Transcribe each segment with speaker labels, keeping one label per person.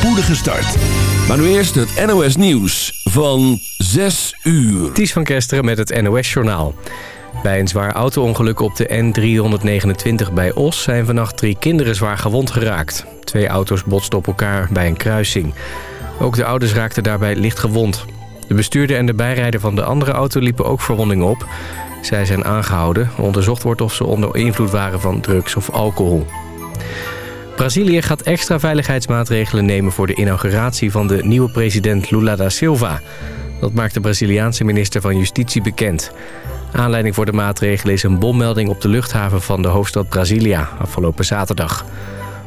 Speaker 1: spoedige start. Maar nu eerst het NOS Nieuws van 6 uur.
Speaker 2: Ties van Kesteren met het NOS Journaal. Bij een zwaar auto-ongeluk op de N329 bij Os... zijn vannacht drie kinderen zwaar gewond geraakt. Twee auto's botsten op elkaar bij een kruising. Ook de ouders raakten daarbij licht gewond. De bestuurder en de bijrijder van de andere auto liepen ook verwondingen op. Zij zijn aangehouden. Onderzocht wordt of ze onder invloed waren van drugs of alcohol. Brazilië gaat extra veiligheidsmaatregelen nemen voor de inauguratie van de nieuwe president Lula da Silva. Dat maakt de Braziliaanse minister van Justitie bekend. Aanleiding voor de maatregelen is een bommelding op de luchthaven van de hoofdstad Brasilia afgelopen zaterdag.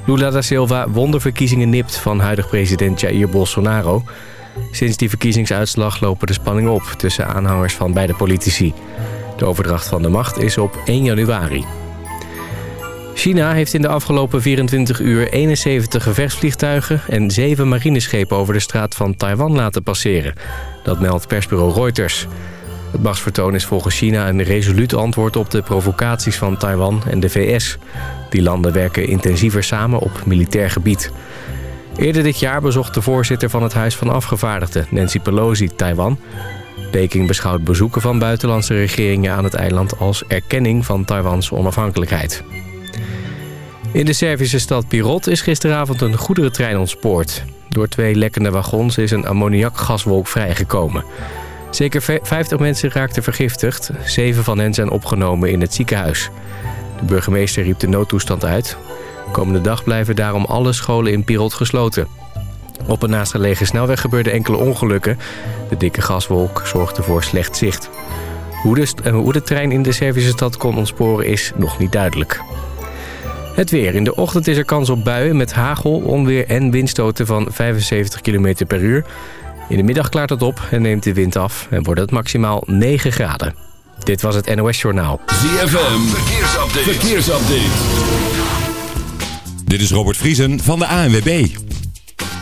Speaker 2: Lula da Silva won de verkiezingen nipt van huidig president Jair Bolsonaro. Sinds die verkiezingsuitslag lopen de spanningen op tussen aanhangers van beide politici. De overdracht van de macht is op 1 januari. China heeft in de afgelopen 24 uur 71 gevechtsvliegtuigen en 7 marineschepen over de straat van Taiwan laten passeren. Dat meldt persbureau Reuters. Het machtsvertoon is volgens China een resoluut antwoord op de provocaties van Taiwan en de VS. Die landen werken intensiever samen op militair gebied. Eerder dit jaar bezocht de voorzitter van het Huis van Afgevaardigden, Nancy Pelosi, Taiwan. Peking beschouwt bezoeken van buitenlandse regeringen aan het eiland als erkenning van Taiwans onafhankelijkheid. In de Servische stad Pirot is gisteravond een goederentrein ontspoord. Door twee lekkende wagons is een ammoniakgaswolk vrijgekomen. Zeker 50 mensen raakten vergiftigd. Zeven van hen zijn opgenomen in het ziekenhuis. De burgemeester riep de noodtoestand uit. Komende dag blijven daarom alle scholen in Pirot gesloten. Op een naastgelegen snelweg gebeurden enkele ongelukken. De dikke gaswolk zorgde voor slecht zicht. Hoe de, de trein in de Servische stad kon ontsporen is nog niet duidelijk. Het weer. In de ochtend is er kans op buien met hagel, onweer en windstoten van 75 km per uur. In de middag klaart het op en neemt de wind af en wordt het maximaal 9 graden. Dit was het NOS Journaal.
Speaker 1: ZFM. Verkeersupdate. Verkeersupdate.
Speaker 3: Dit is Robert Vriesen van de ANWB.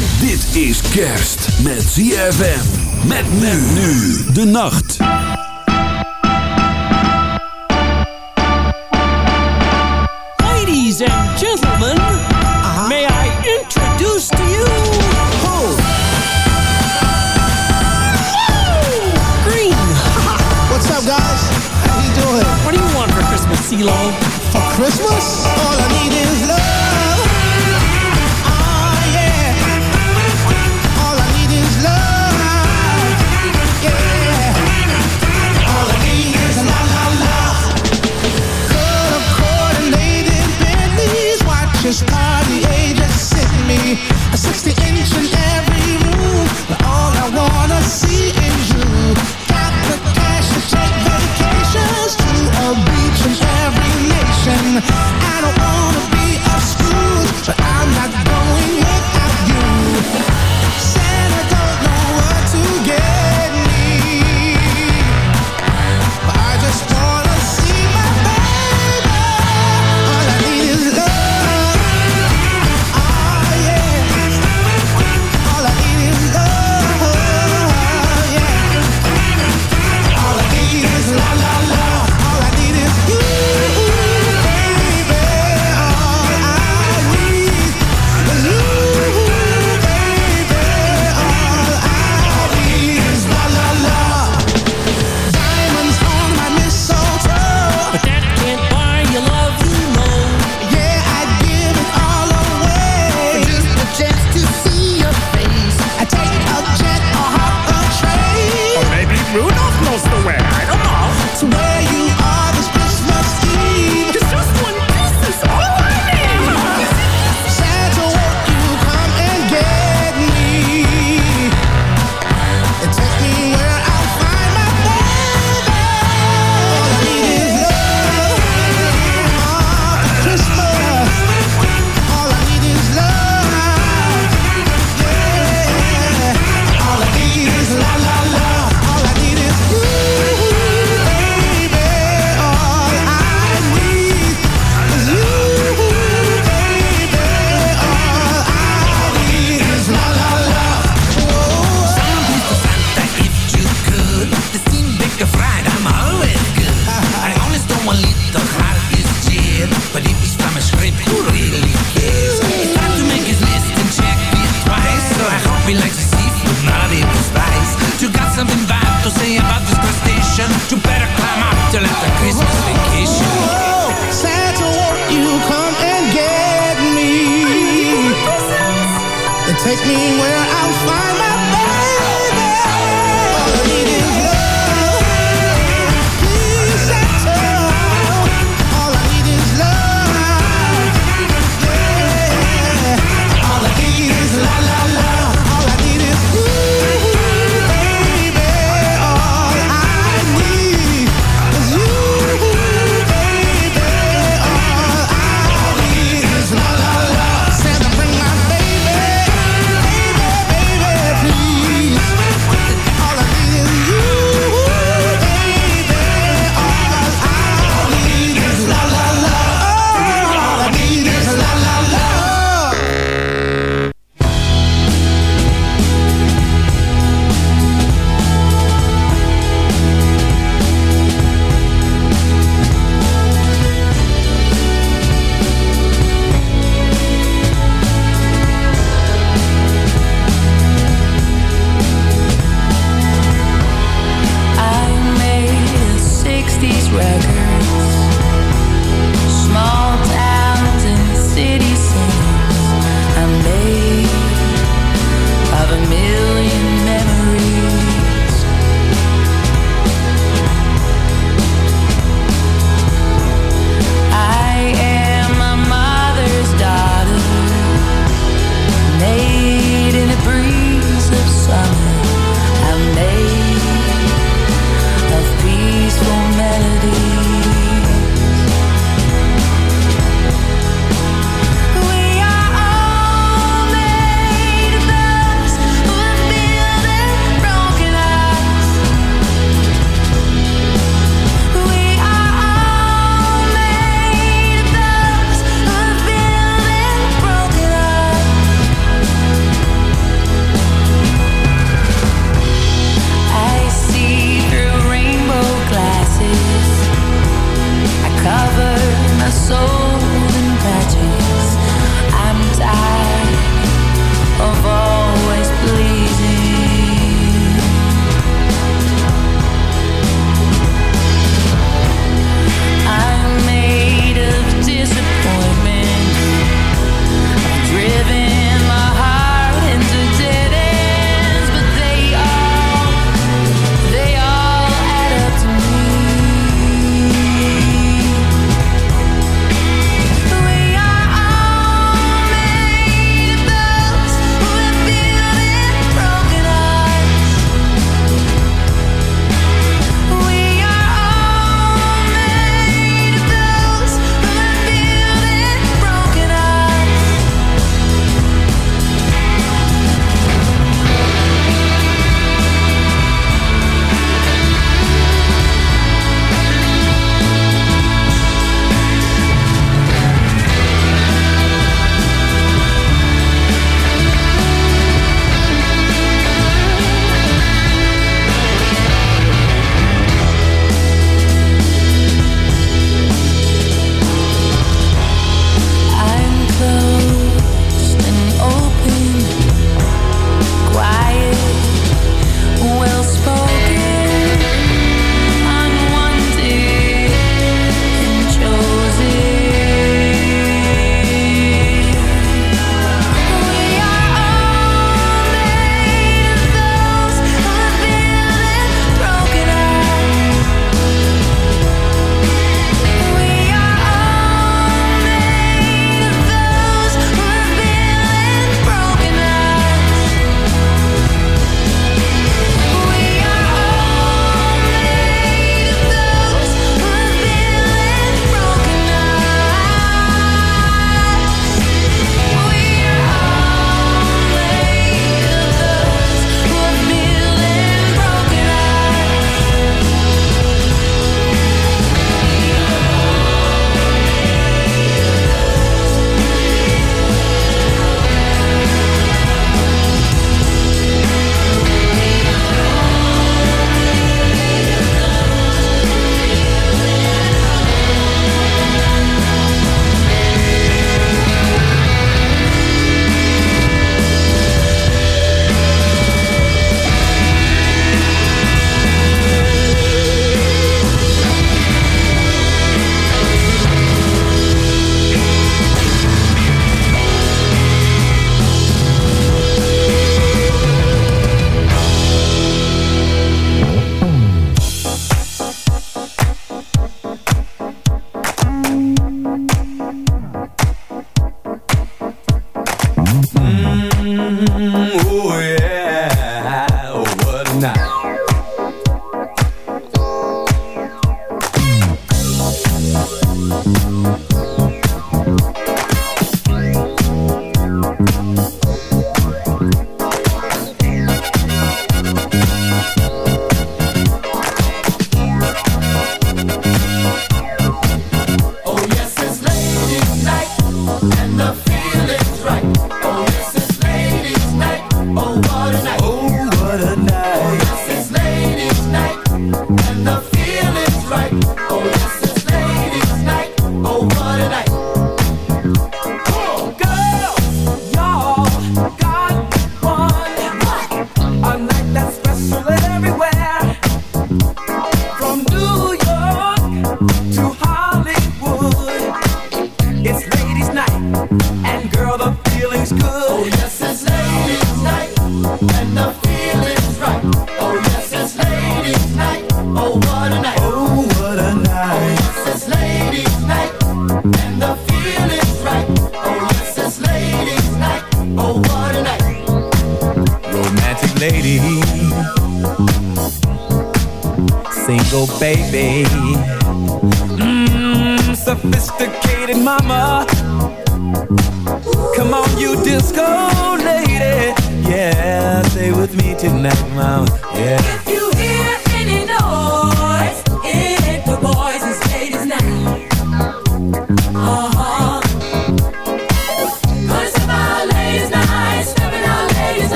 Speaker 1: Dit is kerst met ZFM. Met men nu de nacht.
Speaker 4: Ladies and gentlemen, may I introduce to you Green.
Speaker 5: What's up, guys? How you doing?
Speaker 4: What do you want for Christmas, CeeLo?
Speaker 5: For Christmas? All I need is love. A 60 inch in every room, but all I wanna see is you. Got the cash to take vacations to a beach in every nation. I don't wanna
Speaker 6: me.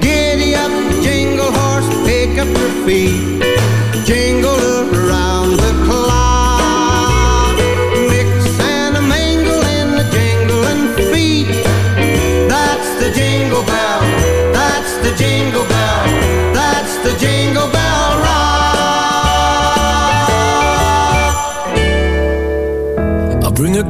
Speaker 7: Giddy up, jingle horse, pick up your feet. Jingle around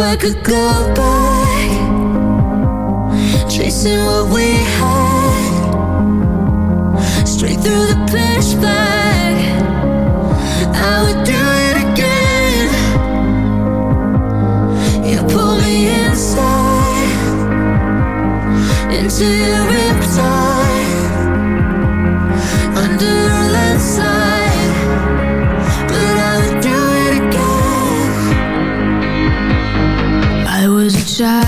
Speaker 8: i could go goodbye. Chasing what we had, straight through the pitch black. I would do it again. You pull me inside into your riptide.
Speaker 9: shy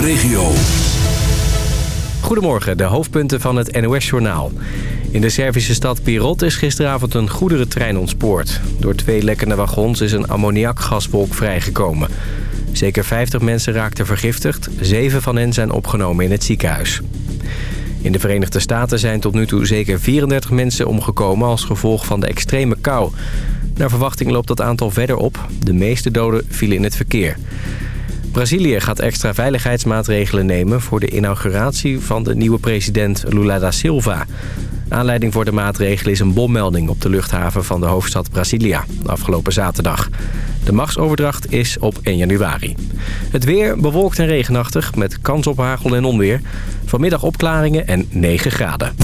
Speaker 9: regio.
Speaker 10: Goedemorgen, de hoofdpunten van het NOS-journaal. In de Servische stad Pirot is gisteravond een goederentrein ontspoord. Door twee lekkende wagons is een ammoniakgaswolk vrijgekomen. Zeker 50 mensen raakten vergiftigd. Zeven van hen zijn opgenomen in het ziekenhuis. In de Verenigde Staten zijn tot nu toe zeker 34 mensen omgekomen... als gevolg van de extreme kou. Naar verwachting loopt dat aantal verder op. De meeste doden vielen in het verkeer. Brazilië gaat extra veiligheidsmaatregelen nemen... voor de inauguratie van de nieuwe president Lula da Silva. Aanleiding voor de maatregelen is een bommelding op de luchthaven van de hoofdstad Brasilia afgelopen zaterdag. De machtsoverdracht is op 1 januari. Het weer bewolkt en regenachtig met kans op hagel en onweer. Vanmiddag opklaringen en 9 graden.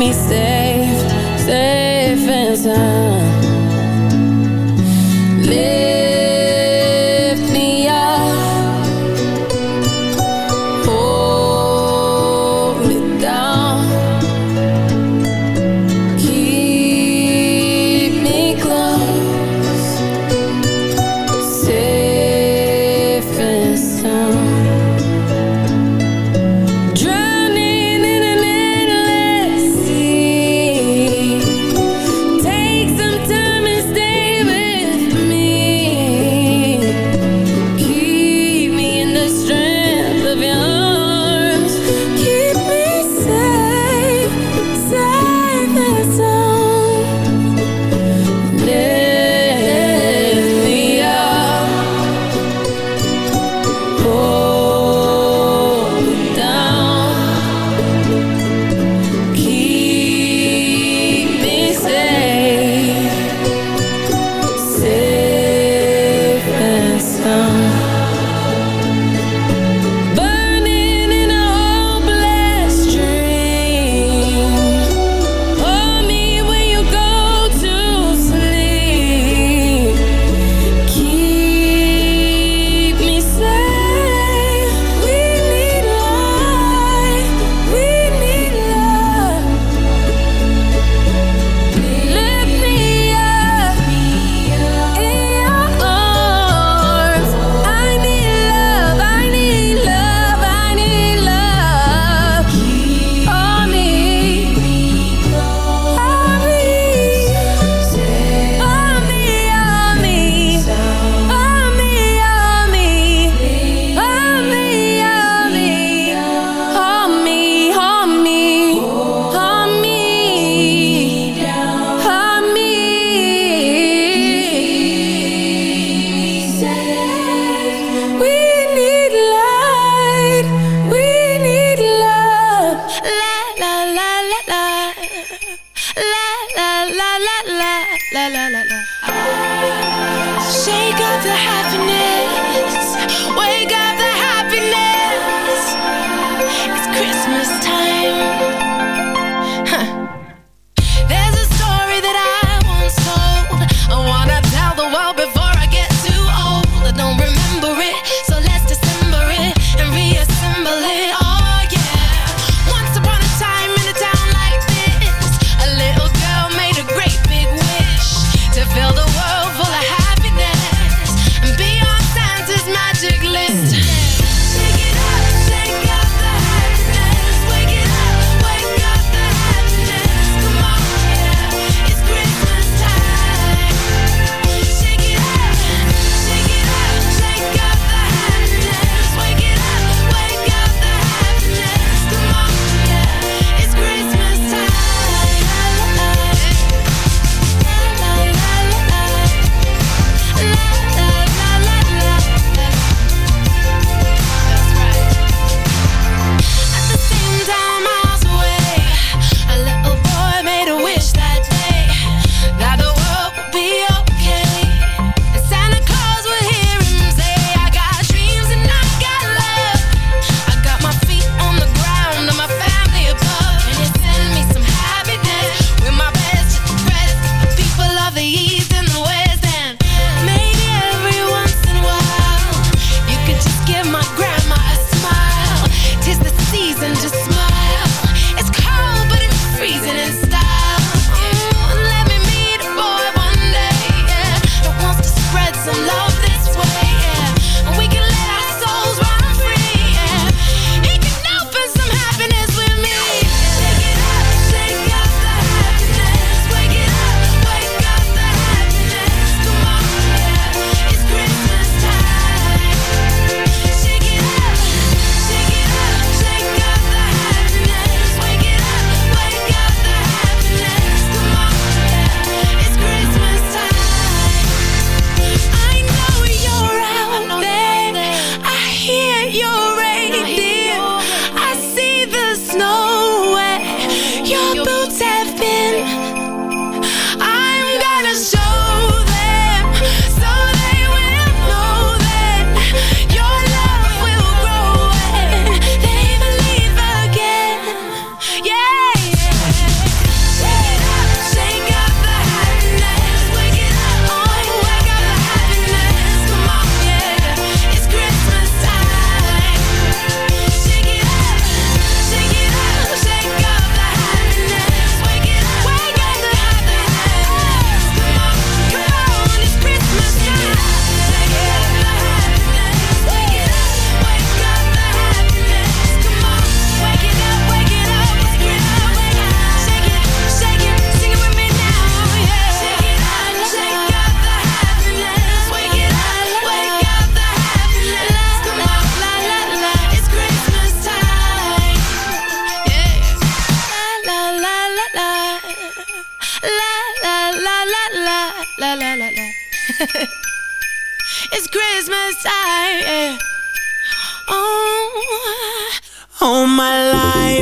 Speaker 11: me
Speaker 1: stay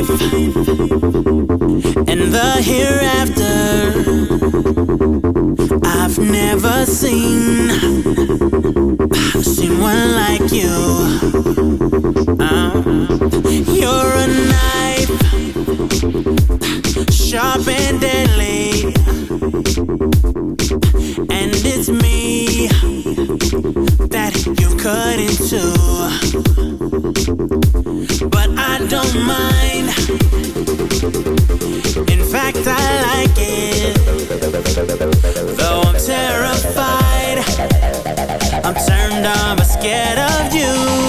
Speaker 1: and the
Speaker 12: hereafter I've never seen seen one like you. Uh, you're a knife sharp and deadly. And it's me that you cut into. But I don't mind I'm turned on but scared of you.